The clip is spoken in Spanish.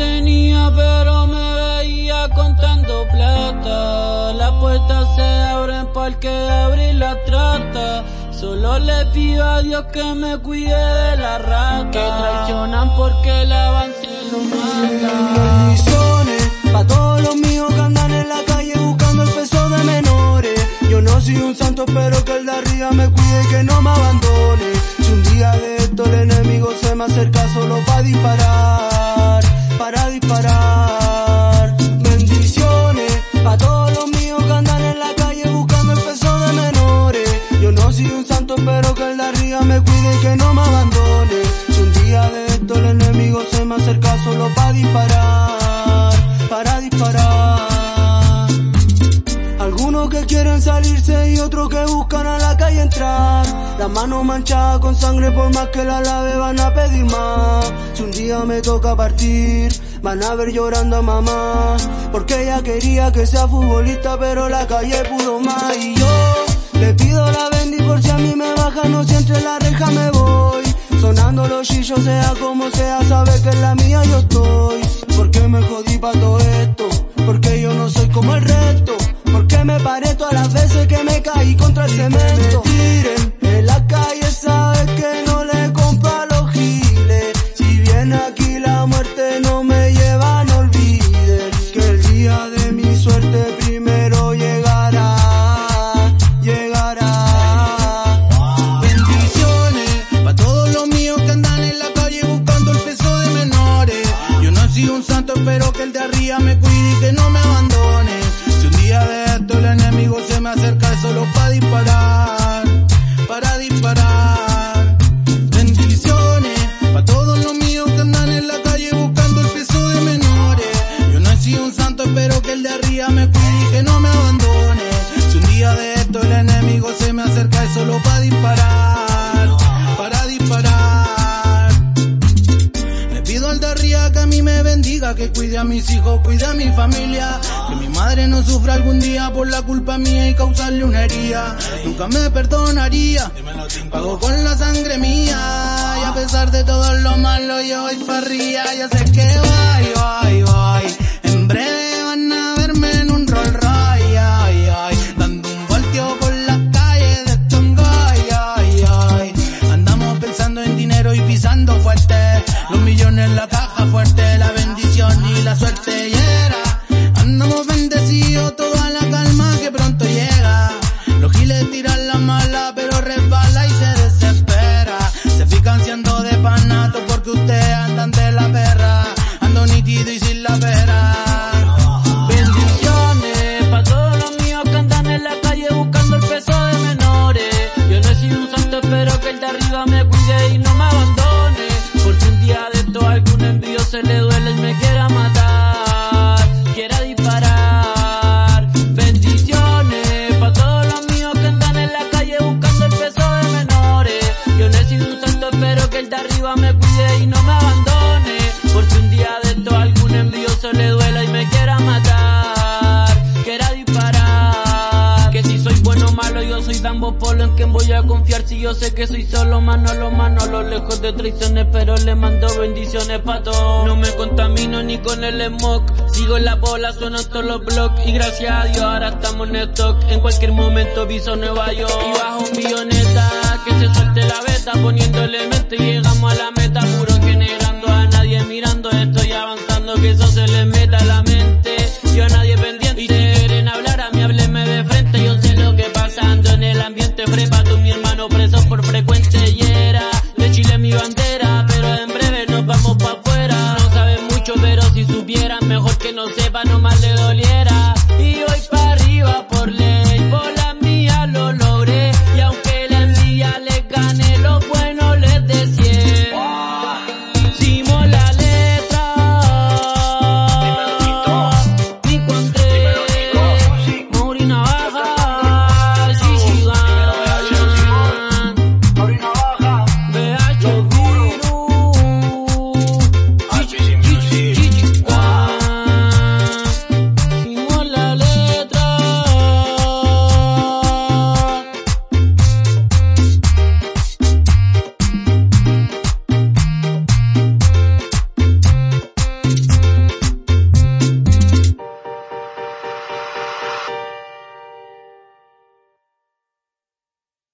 tenía, pero me veía contando plata. Las puertas se abren para que abrir la trata. Solo le pido a Dios que me cuide de la rata. Que traicionan porque el avance lo mata. Bendiciones pa' todos los míos que andan en la calle buscando el peso de menores. Yo no soy un santo, pero que el de arriba me cuide y que no me abandone. Si un día de esto el enemigo se me acerca solo para disparar, soy un santo, pero que de arriba me cuide y que no me abandone. Si un día de esto el enemigo se me acerca solo para disparar, para disparar. Algunos que quieren salirse y otros que buscan a la calle entrar. La mano manchada con sangre por más que la lave van a pedir más. Si un día me toca partir, van a ver llorando a mamá. Porque ella quería que sea futbolista, pero la calle pudo más. Y yo no si entre la reja me voy. Sonando los chillos, sea como sea, sabe que en la mía yo estoy. Un santo, pero que el de arriba me cuide y que no me abandone. Si un día de esto el enemigo se me acerca, es solo para disparar, para disparar. Le pido al de arriba que a mí me bendiga, que cuide a mis hijos, cuide a mi familia. Que mi madre no sufra algún día por la culpa mía y causarle una herida. Nunca me perdonaría, pago con la sangre mía. Y a pesar de todo lo malo, yo voy farría. Ya sé que voy, voy, voy. En la caja fuerte, yo sé que soy solo Manolo Manolo, lejos de traiciones, pero le mando bendiciones pa' todos. No me contamino ni con el smog, sigo en la bola, suenan todos los blogs y gracias a Dios ahora estamos en stock. En cualquier momento viso Nueva York. Y bajo un billoneta, que se suelte la beta, poniéndole mente. Y llegamos a la meta, puro generando a nadie mirando, estoy avanzando que eso se les meta pa' no mucho